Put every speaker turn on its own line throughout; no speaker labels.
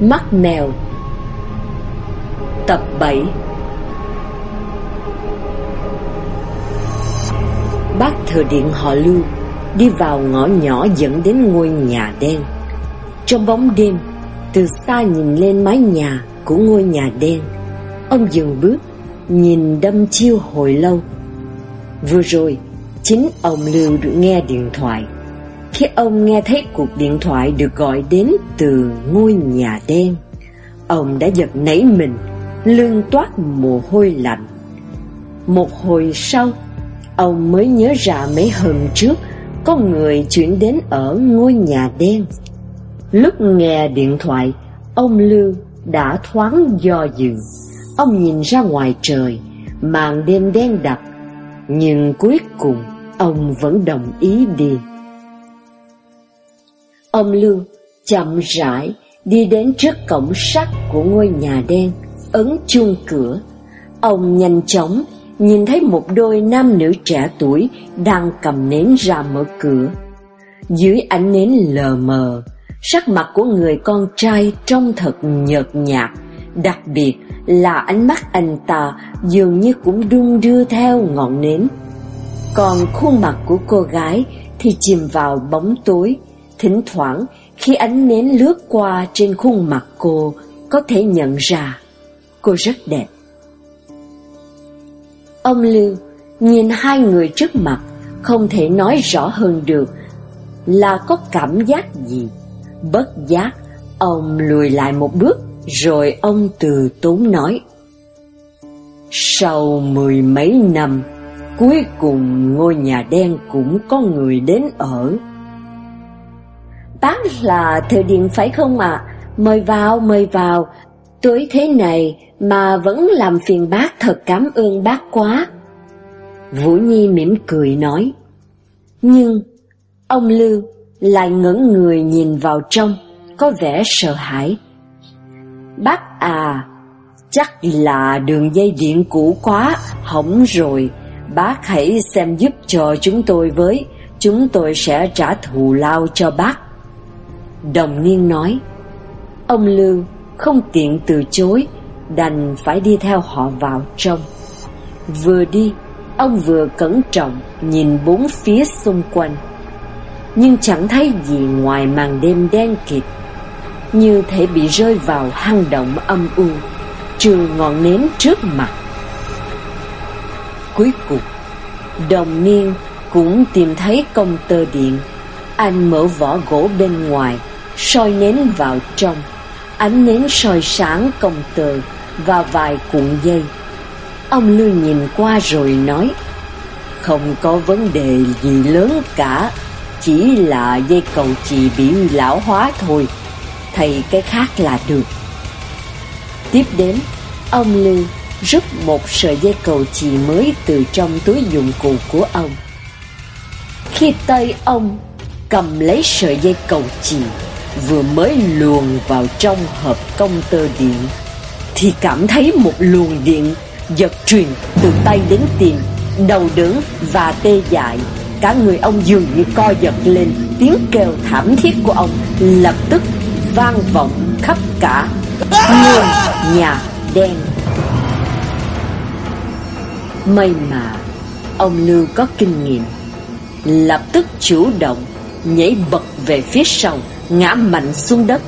Mắt mèo. Tập 7 Bác thờ điện họ lưu Đi vào ngõ nhỏ dẫn đến ngôi nhà đen. Trong bóng đêm, Từ xa nhìn lên mái nhà của ngôi nhà đen, Ông dừng bước, Nhìn đâm chiêu hồi lâu. Vừa rồi, Chính ông Lưu được nghe điện thoại. Khi ông nghe thấy cuộc điện thoại được gọi đến từ ngôi nhà đen, Ông đã giật nảy mình Lưng toát mồ hôi lạnh. Một hồi sau, Ông mới nhớ ra mấy hôm trước, Có người chuyển đến ở ngôi nhà đen. Lúc nghe điện thoại, Ông Lưu đã thoáng do dự. Ông nhìn ra ngoài trời, Màn đêm đen đặc, Nhưng cuối cùng Ông vẫn đồng ý đi. Ông Lưu chậm rãi Đi đến trước cổng sắt của ngôi nhà đen Ấn chuông cửa Ông nhanh chóng Nhìn thấy một đôi nam nữ trẻ tuổi Đang cầm nến ra mở cửa Dưới ánh nến lờ mờ Sắc mặt của người con trai trông thật nhợt nhạt Đặc biệt là ánh mắt anh ta dường như cũng đung đưa theo ngọn nến. Còn khuôn mặt của cô gái thì chìm vào bóng tối, thỉnh thoảng khi ánh nến lướt qua trên khuôn mặt cô có thể nhận ra cô rất đẹp. Ông Lưu nhìn hai người trước mặt không thể nói rõ hơn được là có cảm giác gì. Bất giác, ông lùi lại một bước rồi ông từ tốn nói Sau mười mấy năm Cuối cùng ngôi nhà đen cũng có người đến ở Bác là thợ điện phải không ạ? Mời vào, mời vào Tối thế này mà vẫn làm phiền bác thật cảm ơn bác quá Vũ Nhi mỉm cười nói Nhưng ông Lưu lại ngẩn người nhìn vào trong Có vẻ sợ hãi Bác à, chắc là đường dây điện cũ quá, hỏng rồi. Bác hãy xem giúp cho chúng tôi với, chúng tôi sẽ trả thù lao cho bác. Đồng niên nói, ông Lương không tiện từ chối, đành phải đi theo họ vào trong. Vừa đi, ông vừa cẩn trọng nhìn bốn phía xung quanh. Nhưng chẳng thấy gì ngoài màn đêm đen kịt như thể bị rơi vào hang động âm u, trừ ngọn nến trước mặt. Cuối cùng, đồng niên cũng tìm thấy công tơ điện. Anh mở vỏ gỗ bên ngoài, soi nến vào trong. Ánh nến soi sáng công tơ và vài cuộn dây. Ông Lưu nhìn qua rồi nói, không có vấn đề gì lớn cả, chỉ là dây cầu chì bị lão hóa thôi thầy cái khác là được. Tiếp đến, ông Lưu rút một sợi dây cầu chì mới từ trong túi dụng cụ của ông. Khi tay ông cầm lấy sợi dây cầu chì vừa mới luồn vào trong hộp công tơ điện thì cảm thấy một luồng điện giật truyền từ tay đến tim, đầu đớn và tê dại. Cả người ông dường như co giật lên, tiếng kêu thảm thiết của ông lập tức vang vọng khắp cả ngôi nhà đen. May mà ông Lưu có kinh nghiệm, lập tức chủ động nhảy bật về phía sau, ngã mạnh xuống đất.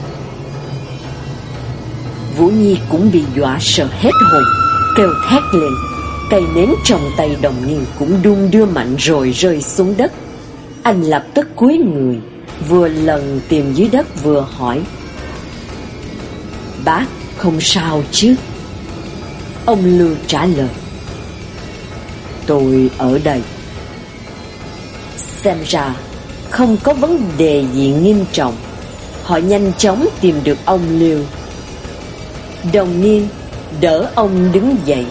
Vũ Nhi cũng bị dọa sợ hết hồn, kêu thét lên. Cây nến trong tay đồng niên cũng đung đưa mạnh rồi rơi xuống đất. Anh lập tức cúi người, vừa lần tìm dưới đất vừa hỏi Bác không sao chứ Ông Lưu trả lời Tôi ở đây Xem ra không có vấn đề gì nghiêm trọng Họ nhanh chóng tìm được ông liều Đồng niên đỡ ông đứng dậy.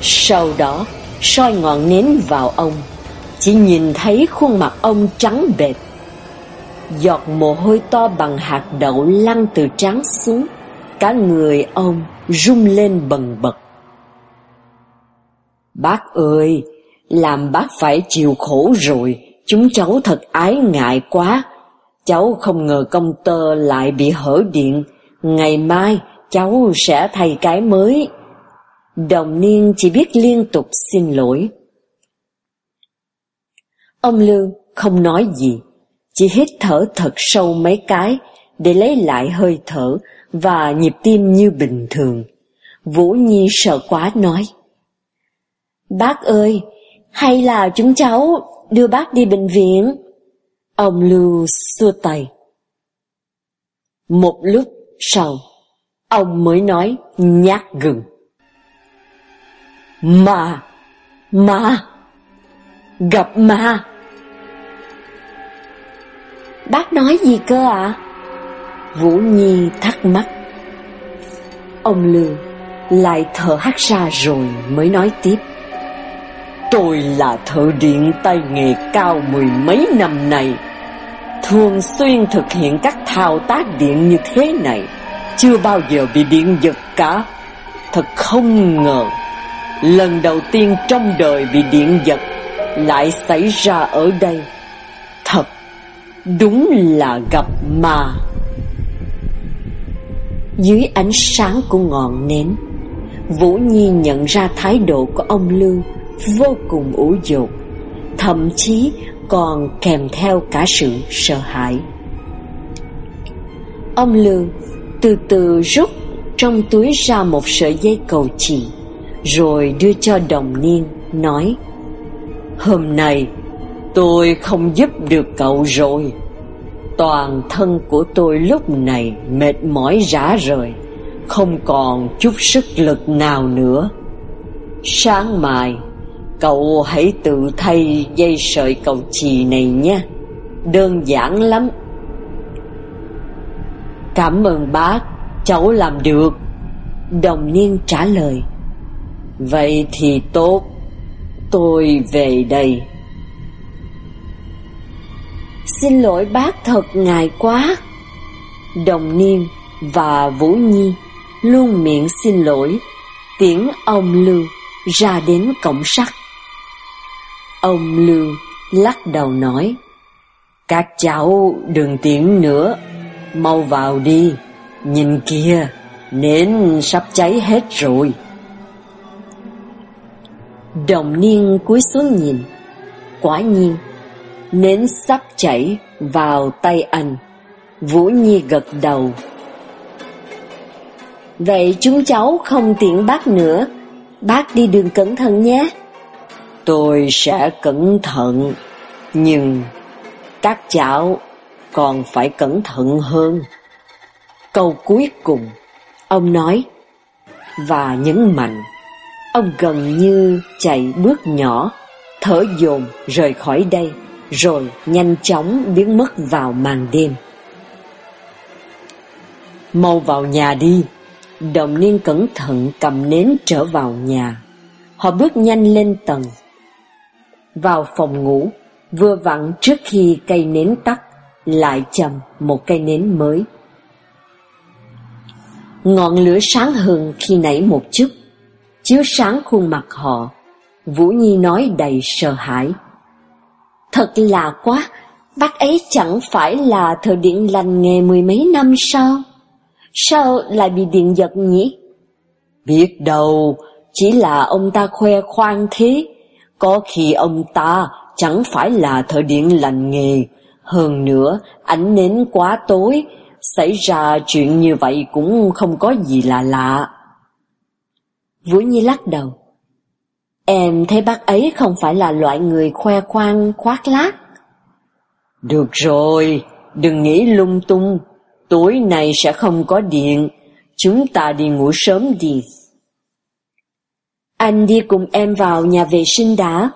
Sau đó soi ngọn nến vào ông Chỉ nhìn thấy khuôn mặt ông trắng bệt Giọt mồ hôi to bằng hạt đậu lăn từ trán xuống Cả người ông rung lên bần bật. Bác ơi, làm bác phải chịu khổ rồi Chúng cháu thật ái ngại quá. Cháu không ngờ công tơ lại bị hở điện Ngày mai cháu sẽ thay cái mới. Đồng niên chỉ biết liên tục xin lỗi. Ông Lương không nói gì, chỉ hít thở thật sâu mấy cái để lấy lại hơi thở và nhịp tim như bình thường. Vũ Nhi sợ quá nói. Bác ơi, hay là chúng cháu đưa bác đi bệnh viện? Ông Lưu xua tay. Một lúc sau, ông mới nói nhát gừng. Ma, ma, gặp ma. Bác nói gì cơ ạ? À? Vũ Nhi thắc mắc. Ông Lưu lại thở hắt ra rồi mới nói tiếp. Tôi là thợ điện tay nghề cao mười mấy năm nay, Thường xuyên thực hiện các thao tác điện như thế này, Chưa bao giờ bị điện giật cả. Thật không ngờ, Lần đầu tiên trong đời bị điện giật Lại xảy ra ở đây. Thật Đúng là gặp ma. Dưới ánh sáng của ngọn nến, Vũ Nhi nhận ra thái độ của ông Lưu vô cùng ủ dột, thậm chí còn kèm theo cả sự sợ hãi. Ông Lương từ từ rút trong túi ra một sợi dây cầu chỉ, rồi đưa cho đồng niên, nói Hôm nay tôi không giúp được cậu rồi. Toàn thân của tôi lúc này mệt mỏi rã rời, không còn chút sức lực nào nữa. Sáng mai Cậu hãy tự thay dây sợi cầu chì này nha Đơn giản lắm. Cảm ơn bác, Cháu làm được. Đồng niên trả lời. Vậy thì tốt, Tôi về đây. Xin lỗi bác thật ngại quá. Đồng niên và Vũ Nhi Luôn miệng xin lỗi. Tiễn ông Lưu ra đến cổng sắt. Ông Lưu lắc đầu nói, Các cháu đừng tiễn nữa, Mau vào đi, Nhìn kia Nến sắp cháy hết rồi. Đồng niên cúi xuống nhìn, Quả nhiên, Nến sắp chảy vào tay anh. Vũ Nhi gật đầu. Vậy chúng cháu không tiện bác nữa, Bác đi đường cẩn thận nhé. Tôi sẽ cẩn thận, nhưng các cháu còn phải cẩn thận hơn. Câu cuối cùng, ông nói, và nhấn mạnh, ông gần như chạy bước nhỏ, thở dồn rời khỏi đây, rồi nhanh chóng biến mất vào màn đêm. Mau vào nhà đi, đồng niên cẩn thận cầm nến trở vào nhà. Họ bước nhanh lên tầng, vào phòng ngủ, vừa vặn trước khi cây nến tắt, lại chầm một cây nến mới. Ngọn lửa sáng hơn khi nãy một chút, chiếu sáng khuôn mặt họ. Vũ Nhi nói đầy sợ hãi. Thật là quá, bác ấy chẳng phải là thợ điện lành nghề mười mấy năm sao? Sao lại bị điện giật nhỉ? Biết đâu, chỉ là ông ta khoe khoang thế, có khi ông ta chẳng phải là thợ điện lành nghề, hơn nữa ánh nến quá tối, xảy ra chuyện như vậy cũng không có gì là lạ. Vũ Nhi lắc đầu. Em thấy bác ấy không phải là loại người khoe khoang khoác lác. Được rồi, đừng nghĩ lung tung, tối nay sẽ không có điện, chúng ta đi ngủ sớm đi. Anh đi cùng em vào nhà vệ sinh đã.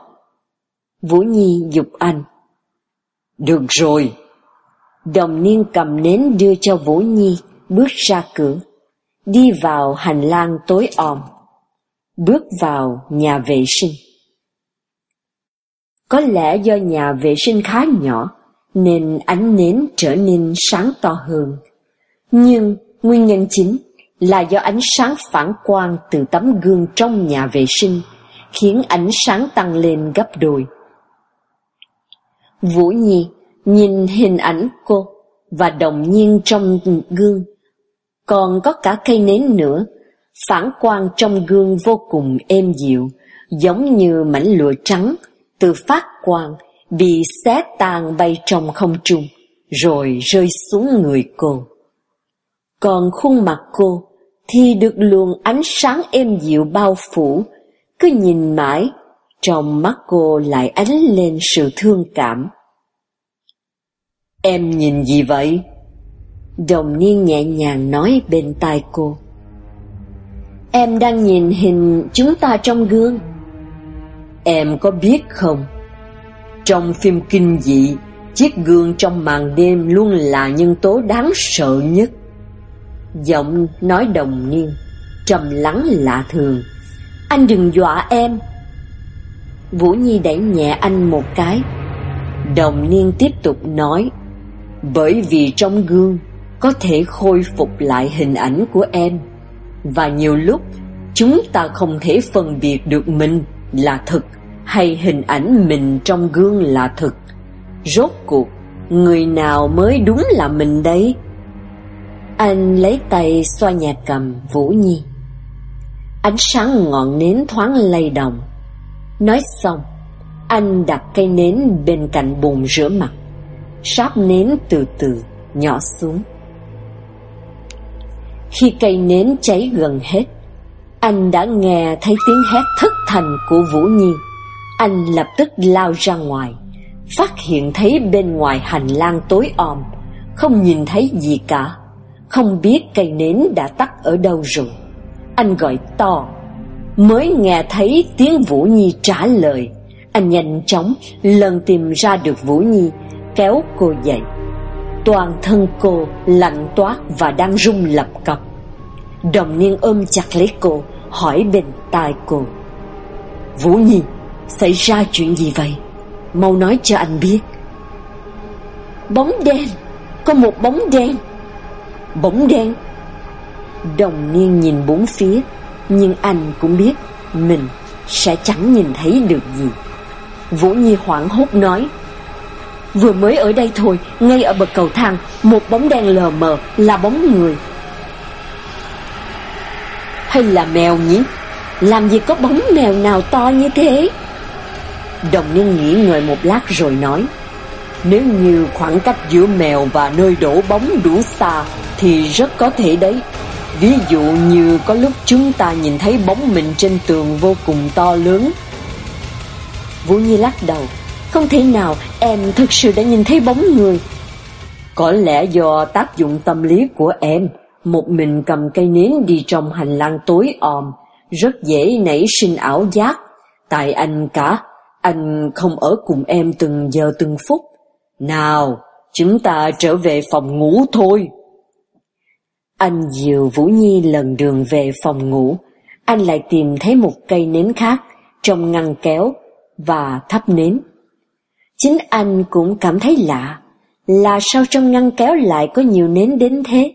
Vũ Nhi dục anh. Được rồi. Đồng niên cầm nến đưa cho Vũ Nhi, bước ra cửa. Đi vào hành lang tối om. Bước vào nhà vệ sinh. Có lẽ do nhà vệ sinh khá nhỏ, nên ánh nến trở nên sáng to hơn. Nhưng nguyên nhân chính là do ánh sáng phản quang từ tấm gương trong nhà vệ sinh, khiến ánh sáng tăng lên gấp đôi. Vũ Nhi nhìn hình ảnh cô và đồng nhiên trong gương, Còn có cả cây nến nữa, phản quang trong gương vô cùng êm dịu, giống như mảnh lụa trắng, từ phát quang, bị xé tan bay trong không trung, rồi rơi xuống người cô. Còn khuôn mặt cô thì được luồng ánh sáng êm dịu bao phủ, cứ nhìn mãi, trong mắt cô lại ánh lên sự thương cảm. Em nhìn gì vậy? Đồng niên nhẹ nhàng nói bên tai cô. Em đang nhìn hình chúng ta trong gương. Em có biết không? Trong phim kinh dị, chiếc gương trong màn đêm luôn là nhân tố đáng sợ nhất. Giọng nói đồng niên, trầm lắng lạ thường. Anh đừng dọa em. Vũ Nhi đẩy nhẹ anh một cái. Đồng niên tiếp tục nói, bởi vì trong gương có thể khôi phục lại hình ảnh của em. Và nhiều lúc chúng ta không thể phân biệt được mình là thực hay hình ảnh mình trong gương là thực. Rốt cuộc, người nào mới đúng là mình đấy? Anh lấy tay xoa nhạc cầm Vũ Nhi. Ánh sáng ngọn nến thoáng lay động. Nói xong, anh đặt cây nến bên cạnh bồn rửa mặt. Sáp nến từ từ nhỏ xuống. Khi cây nến cháy gần hết, anh đã nghe thấy tiếng hét thất thành của Vũ Nhi. Anh lập tức lao ra ngoài, phát hiện thấy bên ngoài hành lang tối om, không nhìn thấy gì cả, không biết cây nến đã tắt ở đâu rồi. Anh gọi to, mới nghe thấy tiếng Vũ Nhi trả lời. Anh nhanh chóng lần tìm ra được Vũ Nhi, kéo cô dậy. Toàn thân cô lạnh toát và đang rung lập cập. Đồng niên ôm chặt lấy cô, hỏi bên tai cô. Vũ Nhi, xảy ra chuyện gì vậy? Mau nói cho anh biết. Bóng đen, có một bóng đen. Bóng đen? Đồng niên nhìn bốn phía, nhưng anh cũng biết mình sẽ chẳng nhìn thấy được gì. Vũ Nhi hoảng hốt nói, Vừa mới ở đây thôi, ngay ở bậc cầu thang, một bóng đen lờ mờ là bóng người. Hay là mèo nhỉ? Làm gì có bóng mèo nào to như thế? Đồng niên nghĩ ngợi một lát rồi nói, Nếu như khoảng cách giữa mèo và nơi đổ bóng đủ xa, thì rất có thể đấy. Ví dụ như có lúc chúng ta nhìn thấy bóng mình trên tường vô cùng to lớn. Vũ Nhi lắc đầu, không thể nào em thực sự đã nhìn thấy bóng người. Có lẽ do tác dụng tâm lý của em, một mình cầm cây nến đi trong hành lang tối om, rất dễ nảy sinh ảo giác. Tại anh cả, anh không ở cùng em từng giờ từng phút. Nào, chúng ta trở về phòng ngủ thôi. Anh dìu Vũ Nhi lần đường về phòng ngủ, anh lại tìm thấy một cây nến khác trong ngăn kéo và thắp nến. Chính anh cũng cảm thấy lạ, là sao trong ngăn kéo lại có nhiều nến đến thế?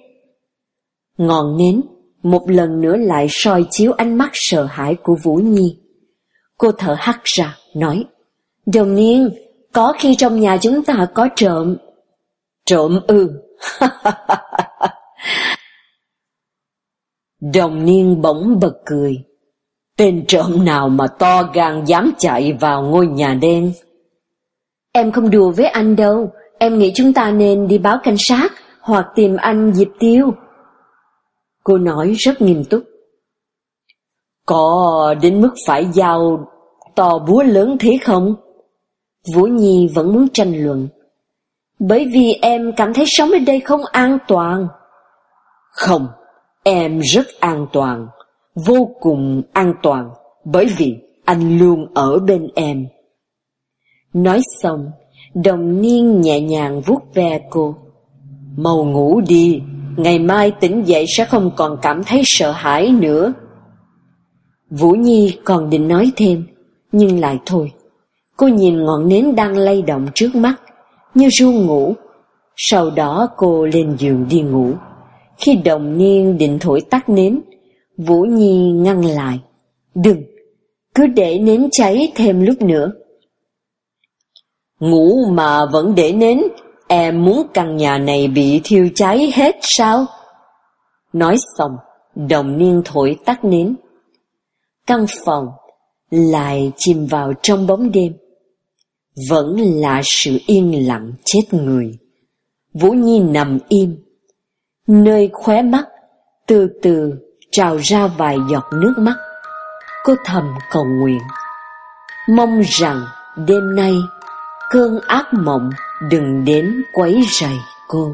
Ngọn nến một lần nữa lại soi chiếu ánh mắt sợ hãi của Vũ Nhi. Cô thở hắt ra, nói, Đồng niên, có khi trong nhà chúng ta có trộm. Trộm ư? Đồng niên bỗng bật cười. Tên trộm nào mà to gan dám chạy vào ngôi nhà đen? Em không đùa với anh đâu, em nghĩ chúng ta nên đi báo cảnh sát hoặc tìm anh Diệp Tiêu. Cô nói rất nghiêm túc. Có đến mức phải giao to búa lớn thế không? Vũ Nhi vẫn muốn tranh luận. Bởi vì em cảm thấy sống ở đây không an toàn. Không, em rất an toàn, vô cùng an toàn, bởi vì anh luôn ở bên em. Nói xong, đồng niên nhẹ nhàng vuốt ve cô. Mau ngủ đi, ngày mai tỉnh dậy sẽ không còn cảm thấy sợ hãi nữa. Vũ Nhi còn định nói thêm, nhưng lại thôi. Cô nhìn ngọn nến đang lay động trước mắt, như ru ngủ. Sau đó cô lên giường đi ngủ. Khi đồng niên định thổi tắt nến, Vũ Nhi ngăn lại. Đừng, cứ để nến cháy thêm lúc nữa. Ngủ mà vẫn để nến, em muốn căn nhà này bị thiêu cháy hết sao? Nói xong, đồng niên thổi tắt nến. Căn phòng lại chìm vào trong bóng đêm. Vẫn là sự yên lặng chết người. Vũ Nhi nằm im, nơi khóe mắt từ từ trào ra vài giọt nước mắt. Cô thầm cầu nguyện, mong rằng đêm nay cơn ác mộng đừng đến quấy rầy cô.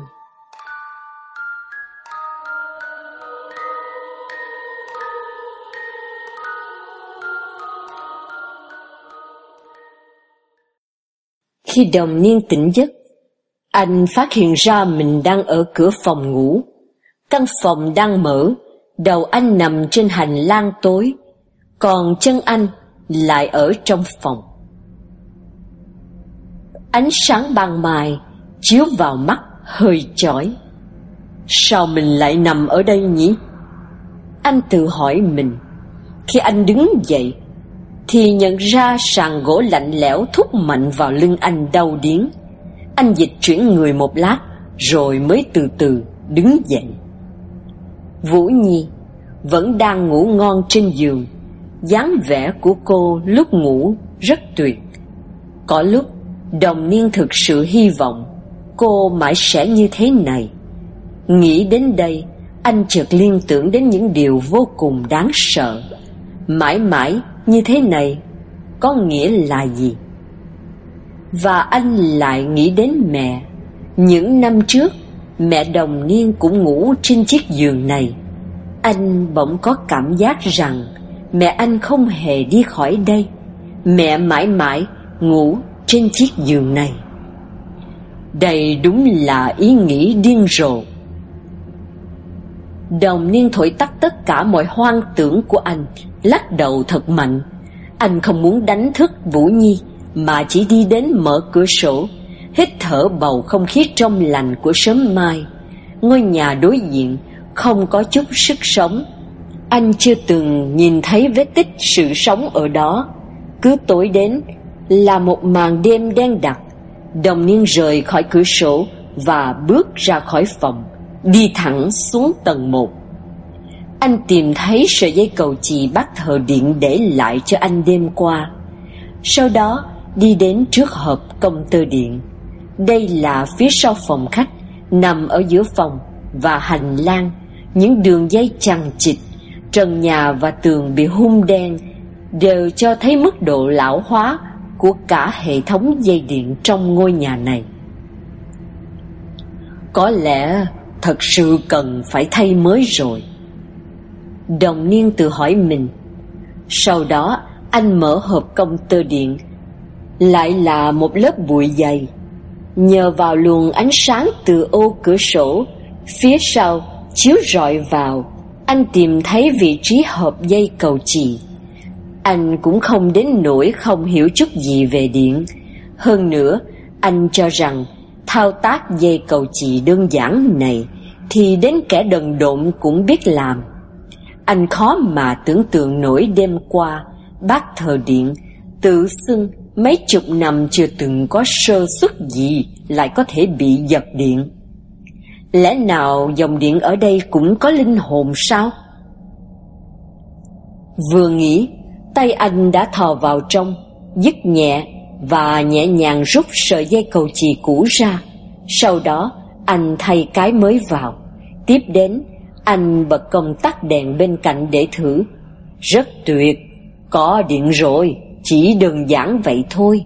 Khi đồng niên tỉnh giấc, anh phát hiện ra mình đang ở cửa phòng ngủ. Căn phòng đang mở, đầu anh nằm trên hành lang tối, còn chân anh lại ở trong phòng. Ánh sáng ban mai chiếu vào mắt hơi chói. Sao mình lại nằm ở đây nhỉ? Anh tự hỏi mình. Khi anh đứng dậy, thì nhận ra sàn gỗ lạnh lẽo thúc mạnh vào lưng anh đau điếng. Anh dịch chuyển người một lát, rồi mới từ từ đứng dậy. Vũ Nhi vẫn đang ngủ ngon trên giường. dáng vẻ của cô lúc ngủ rất tuyệt. Có lúc, đồng niên thực sự hy vọng cô mãi sẽ như thế này. Nghĩ đến đây, anh chợt liên tưởng đến những điều vô cùng đáng sợ. Mãi mãi như thế này có nghĩa là gì? Và anh lại nghĩ đến mẹ. Những năm trước, mẹ đồng niên cũng ngủ trên chiếc giường này. Anh bỗng có cảm giác rằng mẹ anh không hề đi khỏi đây. Mẹ mãi mãi ngủ trên chiếc giường này. Đây đúng là ý nghĩ điên rồ. Đồng niên thổi tắt tất cả mọi hoang tưởng của anh, lắc đầu thật mạnh. Anh không muốn đánh thức Vũ Nhi, mà chỉ đi đến mở cửa sổ, hít thở bầu không khí trong lành của sớm mai. Ngôi nhà đối diện không có chút sức sống. Anh chưa từng nhìn thấy vết tích sự sống ở đó. Cứ tối đến là một màn đêm đen đặc. Đồng niên rời khỏi cửa sổ và bước ra khỏi phòng, đi thẳng xuống tầng một. Anh tìm thấy sợi dây cầu chì bác thờ điện để lại cho anh đêm qua. Sau đó đi đến trước hộp công tơ điện. Đây là phía sau phòng khách, nằm ở giữa phòng và hành lang, những đường dây chằng chịt, trần nhà và tường bị hung đen đều cho thấy mức độ lão hóa của cả hệ thống dây điện trong ngôi nhà này. Có lẽ thật sự cần phải thay mới rồi. Đồng niên tự hỏi mình. Sau đó anh mở hộp công tơ điện lại là một lớp bụi dày. Nhờ vào luồng ánh sáng từ ô cửa sổ, phía sau chiếu rọi vào, anh tìm thấy vị trí hộp dây cầu chì. Anh cũng không đến nỗi không hiểu chút gì về điện. Hơn nữa, anh cho rằng thao tác dây cầu chì đơn giản này thì đến kẻ đần độn cũng biết làm. Anh khó mà tưởng tượng nổi đêm qua bác thờ điện tự xưng mấy chục năm chưa từng có sơ xuất gì lại có thể bị giật điện. Lẽ nào dòng điện ở đây cũng có linh hồn sao? Vừa nghĩ, tay anh đã thò vào trong, dứt nhẹ và nhẹ nhàng rút sợi dây cầu chì cũ ra. Sau đó, anh thay cái mới vào. Tiếp đến, anh bật công tắc đèn bên cạnh để thử. Rất tuyệt, có điện rồi chỉ đơn giản vậy thôi.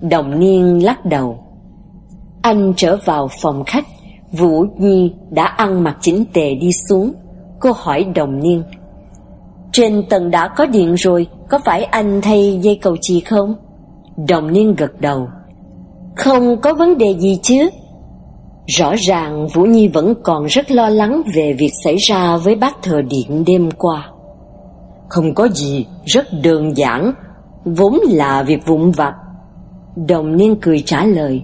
Đồng niên lắc đầu. Anh trở vào phòng khách, Vũ Nhi đã ăn mặc chỉnh tề đi xuống. Cô hỏi đồng niên. Trên tầng đã có điện rồi, có phải anh thay dây cầu chì không? Đồng niên gật đầu. Không có vấn đề gì chứ. Rõ ràng Vũ Nhi vẫn còn rất lo lắng về việc xảy ra với bác thờ điện đêm qua. Không có gì, rất đơn giản, vốn là việc vụn vặt. Đồng niên cười trả lời,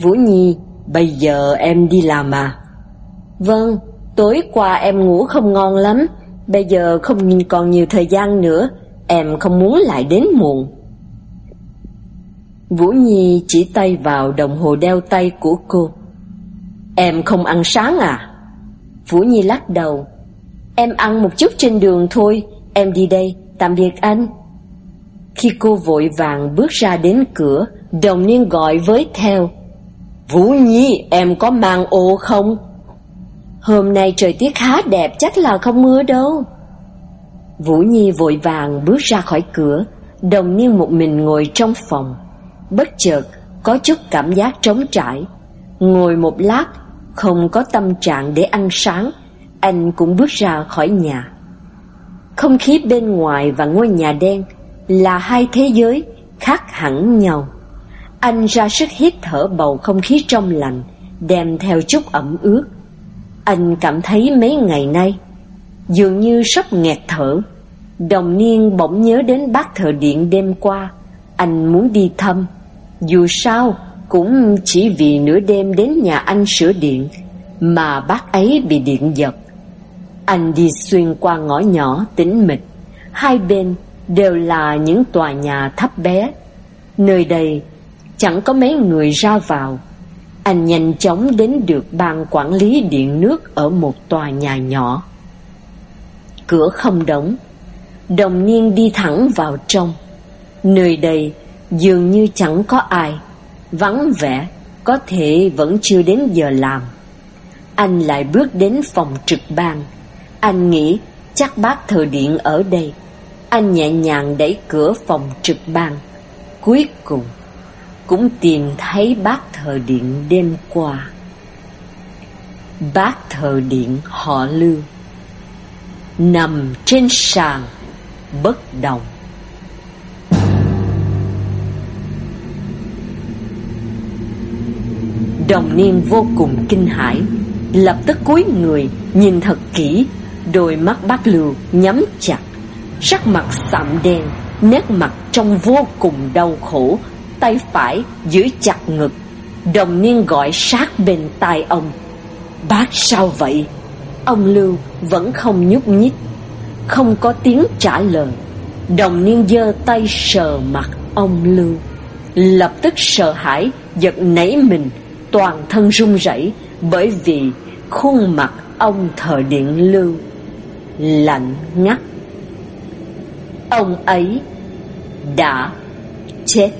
Vũ Nhi, bây giờ em đi làm à? Vâng, tối qua em ngủ không ngon lắm, bây giờ không còn nhiều thời gian nữa, em không muốn lại đến muộn. Vũ Nhi chỉ tay vào đồng hồ đeo tay của cô. Em không ăn sáng à? Vũ Nhi lắc đầu. Em ăn một chút trên đường thôi, em đi đây, tạm biệt anh. Khi cô vội vàng bước ra đến cửa, đồng niên gọi với theo. Vũ Nhi, em có mang ô không? Hôm nay trời tiết khá đẹp, chắc là không mưa đâu. Vũ Nhi vội vàng bước ra khỏi cửa, đồng niên một mình ngồi trong phòng. Bất chợt, có chút cảm giác trống trải. Ngồi một lát, không có tâm trạng để ăn sáng, anh cũng bước ra khỏi nhà. Không khí bên ngoài và ngôi nhà đen là hai thế giới khác hẳn nhau. Anh ra sức hít thở bầu không khí trong lành, đem theo chút ẩm ướt. Anh cảm thấy mấy ngày nay dường như sắp nghẹt thở. Đồng niên bỗng nhớ đến bác thợ điện đêm qua, anh muốn đi thăm. Dù sao, cũng chỉ vì nửa đêm đến nhà anh sửa điện mà bác ấy bị điện giật. Anh đi xuyên qua ngõ nhỏ tĩnh mịch, hai bên đều là những tòa nhà thấp bé. Nơi đây chẳng có mấy người ra vào. Anh nhanh chóng đến được ban quản lý điện nước ở một tòa nhà nhỏ. Cửa không đóng, đồng niên đi thẳng vào trong. Nơi đây dường như chẳng có ai, vắng vẻ, có thể vẫn chưa đến giờ làm. Anh lại bước đến phòng trực ban. Anh nghĩ chắc bác thờ điện ở đây. Anh nhẹ nhàng đẩy cửa phòng trực ban. Cuối cùng cũng tìm thấy bác thờ điện đêm qua. Bác thờ điện họ Lưu nằm trên sàn bất động. Đồng niên vô cùng kinh hãi, lập tức cúi người nhìn thật kỹ, đôi mắt bác Lưu nhắm chặt, sắc mặt sạm đen, nét mặt trông vô cùng đau khổ, tay phải giữ chặt ngực. Đồng niên gọi sát bên tai ông. Bác sao vậy? Ông Lưu vẫn không nhúc nhích, không có tiếng trả lời. Đồng niên giơ tay sờ mặt ông Lưu. Lập tức sợ hãi, giật nảy mình, toàn thân run rẩy bởi vì khuôn mặt ông thờ điện Lưu lạnh ngắt. Ông ấy đã chết.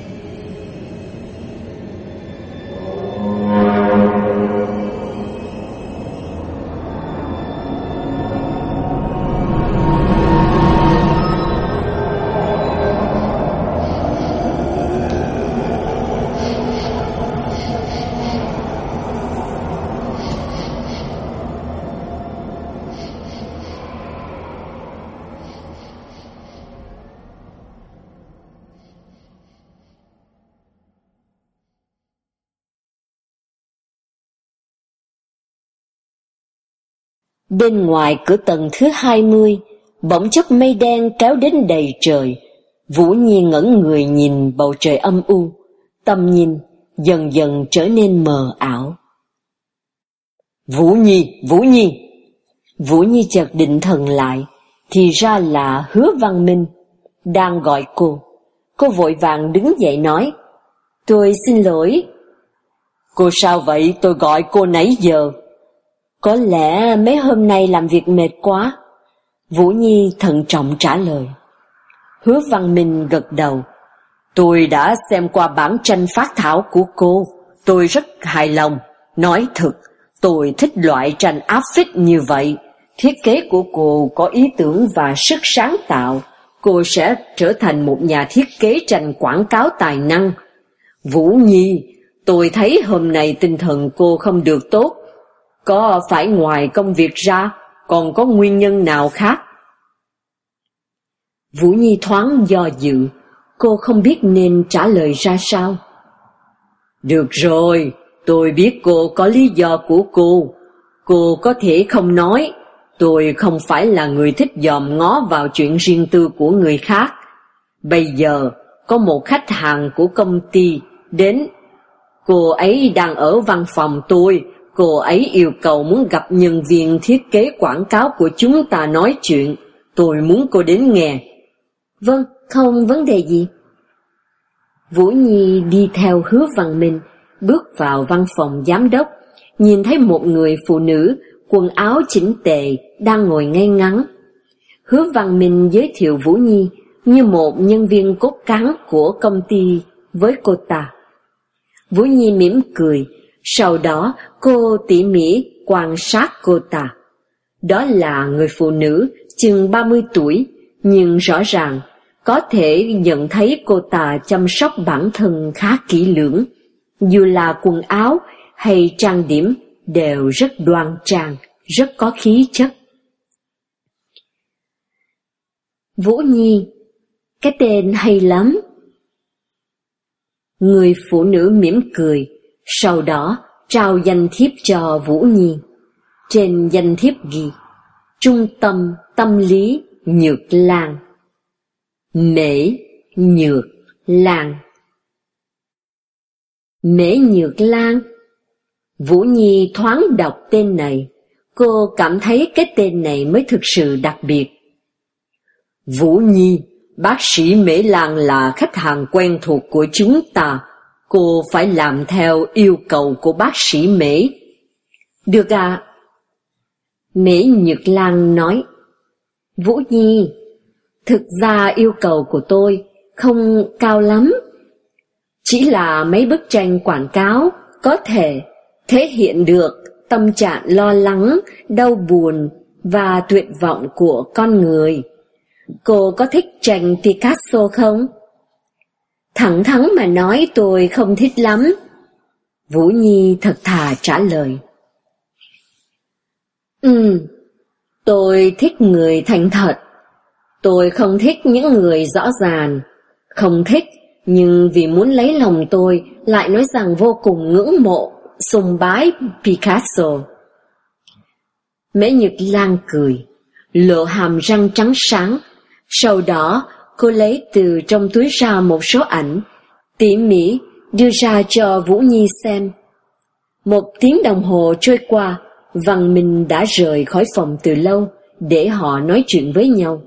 Bên ngoài cửa tầng thứ hai mươi, bỗng chốc mây đen kéo đến đầy trời. Vũ Nhi ngẩn người nhìn bầu trời âm u, tâm nhìn dần dần trở nên mờ ảo. Vũ Nhi, Vũ Nhi! Vũ Nhi chợt định thần lại, thì ra là hứa văn minh, đang gọi cô. Cô vội vàng đứng dậy nói, tôi xin lỗi. Cô sao vậy, tôi gọi cô nãy giờ. Có lẽ mấy hôm nay làm việc mệt quá. Vũ Nhi thận trọng trả lời. Hứa Văn Minh gật đầu. Tôi đã xem qua bản tranh phát thảo của cô. Tôi rất hài lòng. Nói thật, tôi thích loại tranh áp phích như vậy. Thiết kế của cô có ý tưởng và sức sáng tạo. Cô sẽ trở thành một nhà thiết kế tranh quảng cáo tài năng. Vũ Nhi, tôi thấy hôm nay tinh thần cô không được tốt. Có phải ngoài công việc ra, còn có nguyên nhân nào khác? Vũ Nhi thoáng do dự, cô không biết nên trả lời ra sao. Được rồi, tôi biết cô có lý do của cô. Cô có thể không nói, tôi không phải là người thích dòm ngó vào chuyện riêng tư của người khác. Bây giờ, có một khách hàng của công ty đến. Cô ấy đang ở văn phòng tôi, Cô ấy yêu cầu muốn gặp nhân viên thiết kế quảng cáo của chúng ta nói chuyện. Tôi muốn cô đến nghe. Vâng, không vấn đề gì. Vũ Nhi đi theo hứa văn minh, bước vào văn phòng giám đốc, nhìn thấy một người phụ nữ quần áo chỉnh tề, đang ngồi ngay ngắn. Hứa Văn Minh giới thiệu Vũ Nhi như một nhân viên cốt cán của công ty với cô ta. Vũ Nhi mỉm cười, sau đó cô tỉ mỉ quan sát cô ta. Đó là người phụ nữ chừng 30 tuổi, nhưng rõ ràng có thể nhận thấy cô ta chăm sóc bản thân khá kỹ lưỡng. Dù là quần áo hay trang điểm đều rất đoan trang, rất có khí chất. Vũ Nhi, cái tên hay lắm. Người phụ nữ mỉm cười, sau đó trao danh thiếp cho Vũ Nhi. Trên danh thiếp ghi, Trung tâm tâm lý Nhược Lan. Mễ Nhược Lan Mễ Nhược Lan Vũ Nhi thoáng đọc tên này, cô cảm thấy cái tên này mới thực sự đặc biệt. Vũ Nhi, bác sĩ Mễ Lan là khách hàng quen thuộc của chúng ta, cô phải làm theo yêu cầu của bác sĩ Mễ. Được à? Mễ Nhược Lan nói, Vũ Nhi, thực ra yêu cầu của tôi không cao lắm, chỉ là mấy bức tranh quảng cáo có thể thể hiện được tâm trạng lo lắng, đau buồn và tuyệt vọng của con người. Cô có thích tranh Picasso không? Thẳng thắn mà nói tôi không thích lắm. Vũ Nhi thật thà trả lời. Ừ, tôi thích người thành thật. Tôi không thích những người rõ ràng. Không thích, nhưng vì muốn lấy lòng tôi lại nói rằng vô cùng ngưỡng mộ sùng bái Picasso. Mễ Nhật Lan cười, lộ hàm răng trắng sáng, sau đó cô lấy từ trong túi ra một số ảnh, tỉ mỉ đưa ra cho Vũ Nhi xem. Một tiếng đồng hồ trôi qua, Văn Minh đã rời khỏi phòng từ lâu để họ nói chuyện với nhau.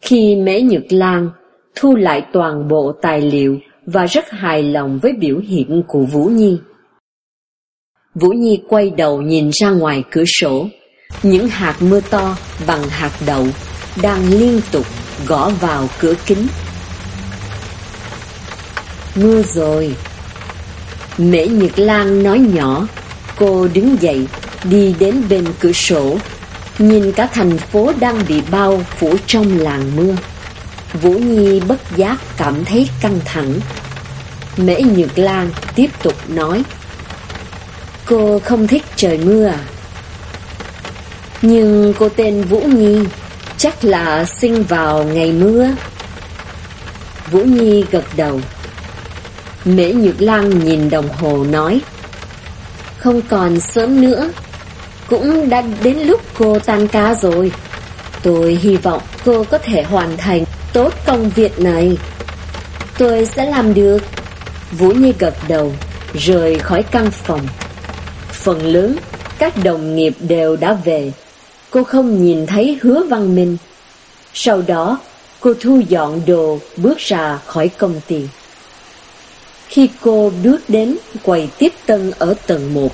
Khi Mễ Nhật Lan thu lại toàn bộ tài liệu và rất hài lòng với biểu hiện của Vũ Nhi. Vũ Nhi quay đầu nhìn ra ngoài cửa sổ. Những hạt mưa to bằng hạt đậu đang liên tục gõ vào cửa kính. Mưa rồi. Mễ Nhật Lan nói nhỏ, cô đứng dậy, đi đến bên cửa sổ, nhìn cả thành phố đang bị bao phủ trong làn mưa. Vũ Nhi bất giác cảm thấy căng thẳng. Mễ Nhật Lan tiếp tục nói, Cô không thích trời mưa à? Nhưng cô tên Vũ Nhi Chắc là sinh vào ngày mưa. Vũ Nhi gật đầu. Mễ Nhược Lan nhìn đồng hồ nói Không còn sớm nữa Cũng đã đến lúc cô tan ca rồi. Tôi hy vọng cô có thể hoàn thành tốt công việc này. Tôi sẽ làm được. Vũ Nhi gật đầu Rời khỏi căn phòng. Phần lớn, các đồng nghiệp đều đã về. Cô không nhìn thấy hứa văn minh. Sau đó, cô thu dọn đồ bước ra khỏi công ty. Khi cô bước đến quầy tiếp tân ở tầng 1,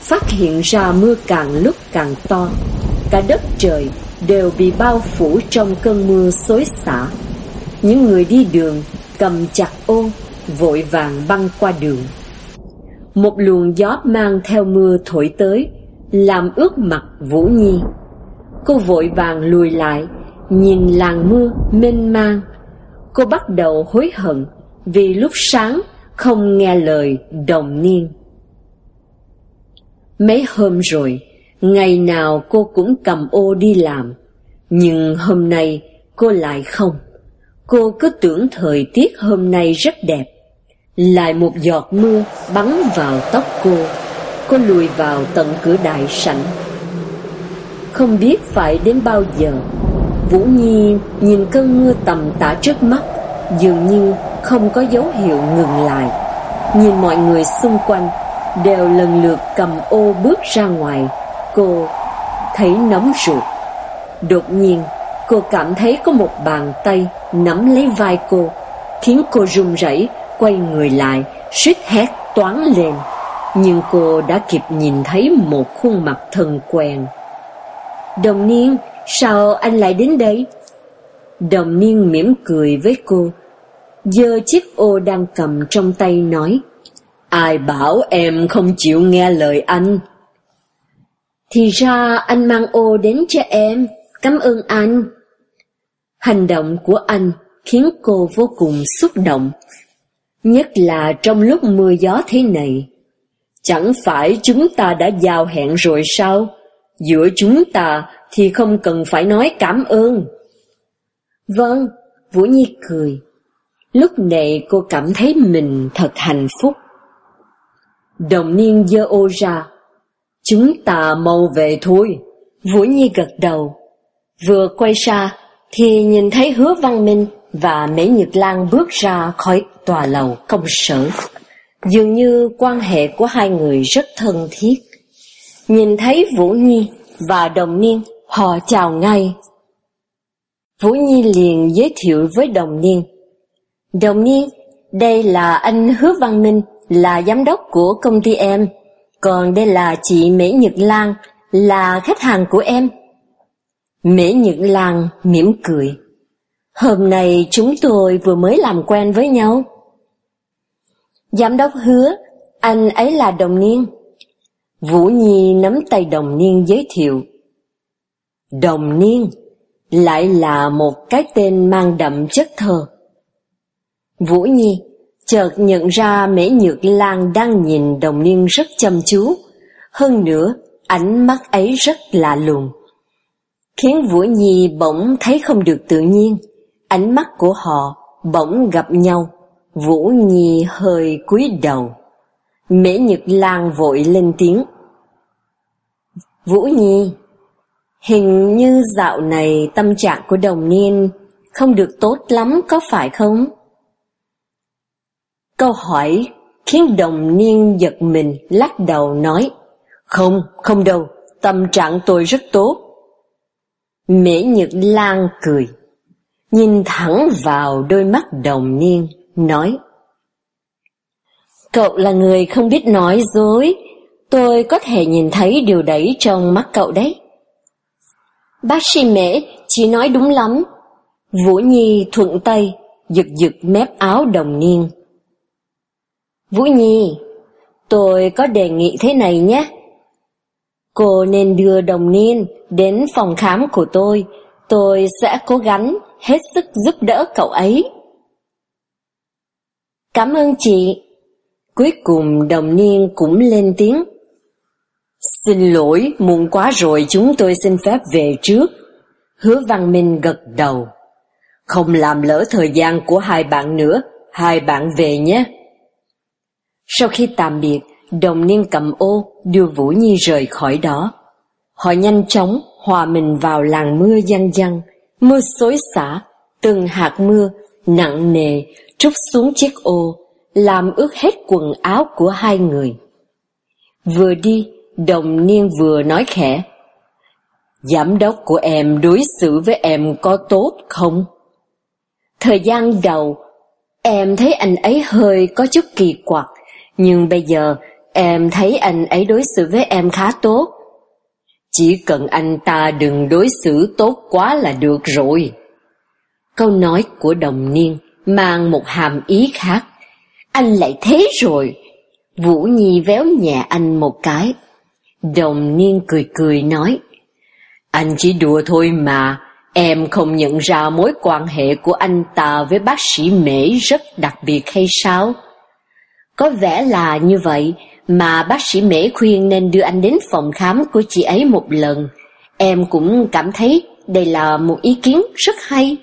phát hiện ra mưa càng lúc càng to. Cả đất trời đều bị bao phủ trong cơn mưa xối xả. Những người đi đường cầm chặt ô, vội vàng băng qua đường. Một luồng gió mang theo mưa thổi tới, làm ướt mặt Vũ Nhi. Cô vội vàng lùi lại, nhìn làng mưa mênh mang. Cô bắt đầu hối hận vì lúc sáng không nghe lời đồng niên. Mấy hôm rồi, ngày nào cô cũng cầm ô đi làm, nhưng hôm nay cô lại không. Cô cứ tưởng thời tiết hôm nay rất đẹp, lại một giọt mưa bắn vào tóc cô Cô lùi vào tận cửa đại sảnh không biết phải đến bao giờ. Vũ Nhi nhìn cơn mưa tầm tã trước mắt Dường như không có dấu hiệu ngừng lại. Nhìn mọi người xung quanh Đều lần lượt cầm ô bước ra ngoài. Cô thấy nóng ruột. Đột nhiên cô cảm thấy có một bàn tay nắm lấy vai cô Khiến cô run rẩy quay người lại, suýt hét toán lên. Nhưng cô đã kịp nhìn thấy một khuôn mặt thân quen. Đồng niên, sao anh lại đến đây? Đồng niên mỉm cười với cô, giơ chiếc ô đang cầm trong tay nói, Ai bảo em không chịu nghe lời anh? Thì ra anh mang ô đến cho em, cảm ơn anh. Hành động của anh khiến cô vô cùng xúc động, nhất là trong lúc mưa gió thế này. Chẳng phải chúng ta đã giao hẹn rồi sao? Giữa chúng ta thì không cần phải nói cảm ơn. Vâng, Vũ Nhi cười. Lúc này cô cảm thấy mình thật hạnh phúc. Đồng niên dơ ô ra. Chúng ta mau về thôi. Vũ Nhi gật đầu. Vừa quay ra thì nhìn thấy hứa văn minh và Mễ Nhược Lan bước ra khỏi tòa lầu công sở. Dường như quan hệ của hai người rất thân thiết. Nhìn thấy Vũ Nhi và Đồng Niên, họ chào ngay. Vũ Nhi liền giới thiệu với Đồng Niên. Đồng Niên, đây là anh Hứa Văn Minh, là giám đốc của công ty em. Còn đây là chị Mễ Nhật Lan, là khách hàng của em. Mễ Nhật Lan mỉm cười. Hôm nay chúng tôi vừa mới làm quen với nhau. Giám đốc hứa, anh ấy là Đồng Niên. Vũ Nhi nắm tay Đồng Niên giới thiệu. Đồng Niên lại là một cái tên mang đậm chất thơ. Vũ Nhi chợt nhận ra Mễ Nhược Lan đang nhìn Đồng Niên rất chăm chú, hơn nữa ánh mắt ấy rất lạ lùng, khiến Vũ Nhi bỗng thấy không được tự nhiên. Ánh mắt của họ bỗng gặp nhau, Vũ Nhi hơi cúi đầu. Mễ Nhật Lan vội lên tiếng. Vũ Nhi, hình như dạo này tâm trạng của đồng niên không được tốt lắm có phải không? Câu hỏi khiến đồng niên giật mình lắc đầu nói, không, không đâu, tâm trạng tôi rất tốt. Mễ Nhật Lan cười, nhìn thẳng vào đôi mắt đồng niên, nói, Cậu là người không biết nói dối, tôi có thể nhìn thấy điều đấy trong mắt cậu đấy. Bác sĩ mễ chỉ nói đúng lắm. Vũ Nhi thuận tay, giật giật mép áo đồng niên. Vũ Nhi, tôi có đề nghị thế này nhé. Cô nên đưa đồng niên đến phòng khám của tôi, tôi sẽ cố gắng hết sức giúp đỡ cậu ấy. Cảm ơn chị. Cuối cùng đồng niên cũng lên tiếng. Xin lỗi, muộn quá rồi chúng tôi xin phép về trước. Hứa Văn Minh gật đầu. Không làm lỡ thời gian của hai bạn nữa, hai bạn về nhé. Sau khi tạm biệt, đồng niên cầm ô đưa Vũ Nhi rời khỏi đó. Họ nhanh chóng hòa mình vào làng mưa giăng giăng, mưa xối xả, từng hạt mưa nặng nề trút xuống chiếc ô, làm ướt hết quần áo của hai người. Vừa đi, đồng niên vừa nói khẽ. Giám đốc của em đối xử với em có tốt không? Thời gian đầu, em thấy anh ấy hơi có chút kỳ quặc, nhưng bây giờ em thấy anh ấy đối xử với em khá tốt. Chỉ cần anh ta đừng đối xử tốt quá là được rồi. Câu nói của đồng niên mang một hàm ý khác. Anh lại thế rồi. Vũ Nhi véo nhẹ anh một cái. Đồng niên cười cười nói. Anh chỉ đùa thôi mà, em không nhận ra mối quan hệ của anh ta với bác sĩ Mễ rất đặc biệt hay sao? Có vẻ là như vậy, mà bác sĩ Mễ khuyên nên đưa anh đến phòng khám của chị ấy một lần. Em cũng cảm thấy đây là một ý kiến rất hay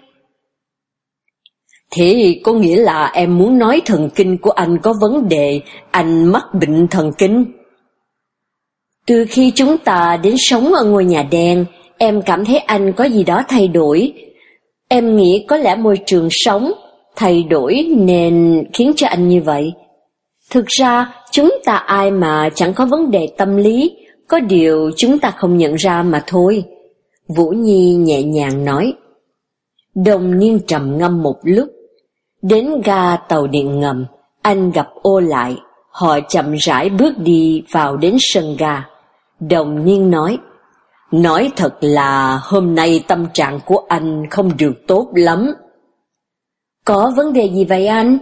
thì có nghĩa là em muốn nói thần kinh của anh có vấn đề, anh mắc bệnh thần kinh? Từ khi chúng ta đến sống ở ngôi nhà đen, em cảm thấy anh có gì đó thay đổi. Em nghĩ có lẽ môi trường sống thay đổi nên khiến cho anh như vậy. Thực ra, chúng ta ai mà chẳng có vấn đề tâm lý, có điều chúng ta không nhận ra mà thôi. Vũ Nhi nhẹ nhàng nói. Đồng niên trầm ngâm một lúc. Đến ga tàu điện ngầm, anh gặp ô lại, họ chậm rãi bước đi vào đến sân ga. Đồng niên nói, Nói thật là hôm nay tâm trạng của anh không được tốt lắm.
Có vấn đề gì vậy anh?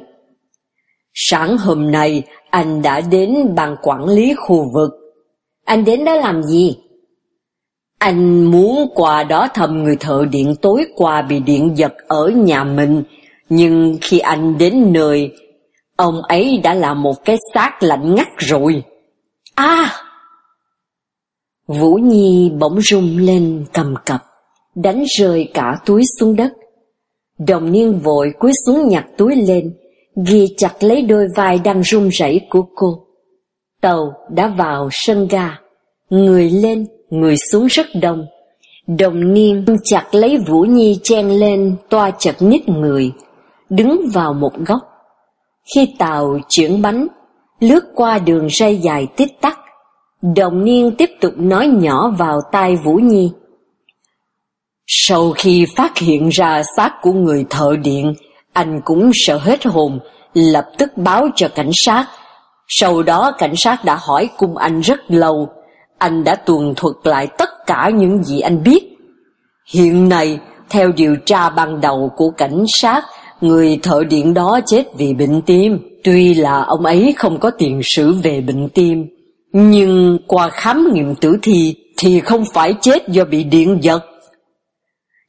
Sáng hôm nay anh đã đến ban quản lý khu vực.
Anh đến đó làm gì?
Anh muốn qua đó thăm người thợ điện tối qua bị điện giật ở nhà mình, nhưng khi anh đến nơi, ông ấy đã là một cái xác lạnh ngắt rồi.
À!
Vũ Nhi bỗng rung lên cầm cập, đánh rơi cả túi xuống đất. Đồng niên vội cúi xuống nhặt túi lên, ghi chặt lấy đôi vai đang run rẩy của cô. Tàu đã vào sân ga, người lên, người xuống rất đông. Đồng niên chặt lấy Vũ Nhi chen lên toa chật nít người, đứng vào một góc. Khi tàu chuyển bánh, lướt qua đường ray dài tít tắc, đồng niên tiếp tục nói nhỏ vào tai Vũ Nhi. Sau khi phát hiện ra xác của người thợ điện, anh cũng sợ hết hồn, lập tức báo cho cảnh sát. Sau đó cảnh sát đã hỏi cung anh rất lâu, anh đã tuần thuật lại tất cả những gì anh biết. Hiện nay, theo điều tra ban đầu của cảnh sát, người thợ điện đó chết vì bệnh tim. Tuy là ông ấy không có tiền sử về bệnh tim, nhưng qua khám nghiệm tử thi thì không phải chết do bị điện giật.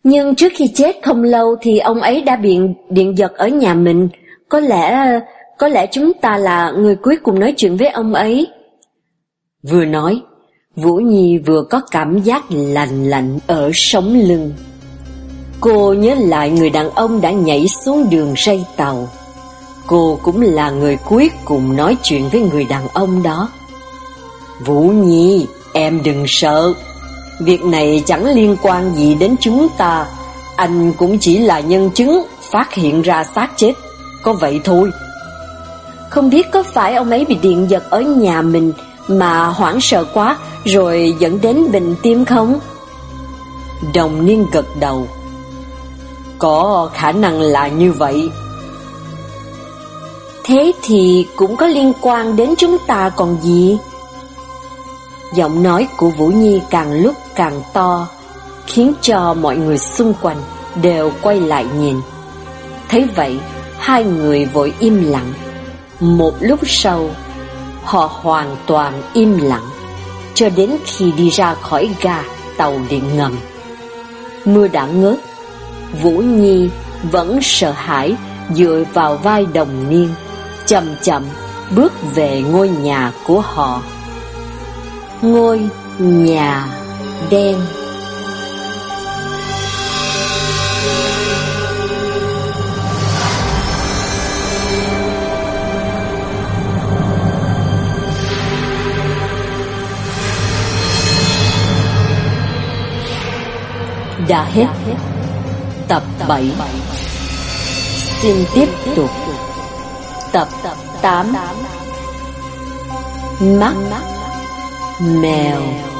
Nhưng trước khi chết không lâu thì ông ấy đã bị điện giật ở nhà mình. Có lẽ, có lẽ chúng ta là người cuối cùng nói chuyện với ông ấy.
Vừa nói, Vũ Nhi vừa có cảm giác lạnh lạnh ở sống lưng. Cô nhớ lại người đàn ông đã nhảy xuống đường ray tàu. Cô cũng là người cuối cùng nói chuyện với người đàn ông đó. Vũ Nhi, em đừng sợ. Việc này chẳng liên quan gì đến chúng ta. Anh cũng chỉ là nhân chứng phát hiện ra xác chết. Có vậy thôi.
Không biết có phải ông ấy bị điện giật ở nhà mình mà hoảng sợ quá rồi dẫn đến bệnh tim không?
Đồng niên gật đầu. Có khả năng là như vậy.
Thế thì cũng có liên quan đến chúng ta còn gì?
Giọng nói của Vũ Nhi càng lúc càng to, khiến cho mọi người xung quanh đều quay lại nhìn. Thấy vậy, hai người vội im lặng. Một lúc sau, họ hoàn toàn im lặng, cho đến khi đi ra khỏi ga tàu điện ngầm. Mưa đã ngớt, Vũ Nhi vẫn sợ hãi dựa vào vai đồng niên, chậm chậm bước về ngôi nhà của họ. Ngôi nhà đen đã hết tập 7 xin tiếp tục. Tập 8 mắt mèo.